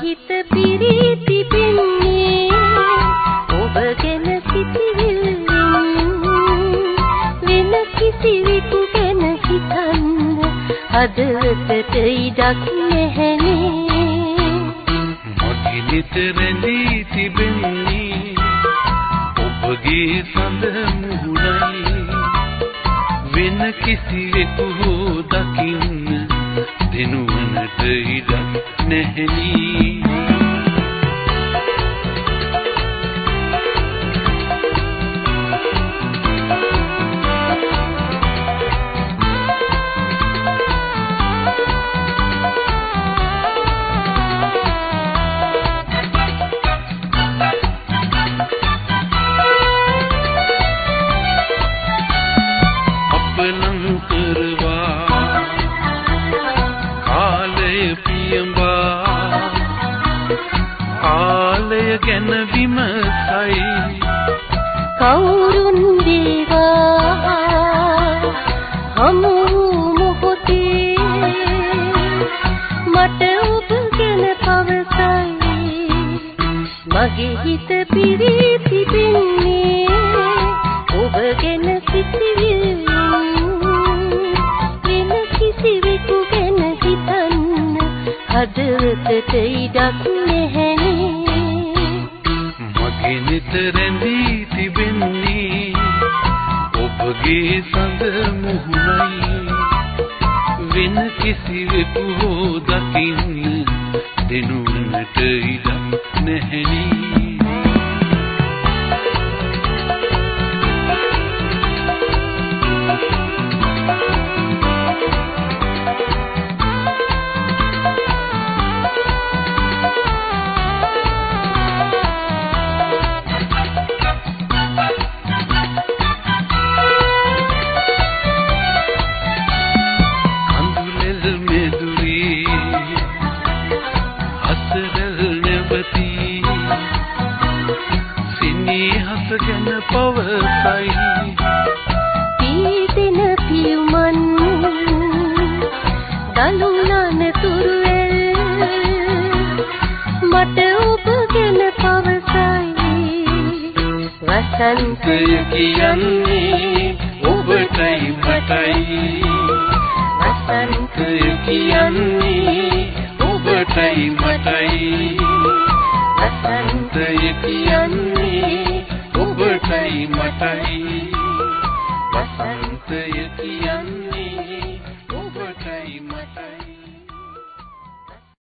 හිත පිරී තිබෙන්නේ ඔබ ගැන සිටිවිල්ලෙන් වෙන කිසිවෙකු ගැන හිතන්න අදවතට ඉඩක් නැහැනේ. මොටි නිතරදී තිබෙන්නේ ඔබගේ සඳ මුහුණයි වෙන කිසිවෙකු දකින්න දිනුවනට ඉඩක් නැහැනේ. ගැන විමසයි. කවුරුන් දේවා හමු මොහොතේ මට ඔබ ගැන පවසයි. මගේ හිත පිරී තිබෙන්නේ ඔබ ගැන සිතිවිල්ලෙන්. වෙන කිසිවෙකු ගැන හිතන්න හදවතට ඉඩක් නිත රැඳී තිබෙන්නේ. ඔබගේ සඳ මුහුණයි. වෙන කිසිවෙකු හෝ දකින්න දෙනුන්නට ඉඩක් නැහැනේ. පවසයි. පීතින පියුමන් දලුනන තුරුවෙල් මට ඔබ ගැන පවසයි. වසන්තය කියන්නේ ඔබටයි මටයි. වසන්තය කියන්නේ කියන්නේ ඔබටයි. මටයි. වසන්තය කියන්නේ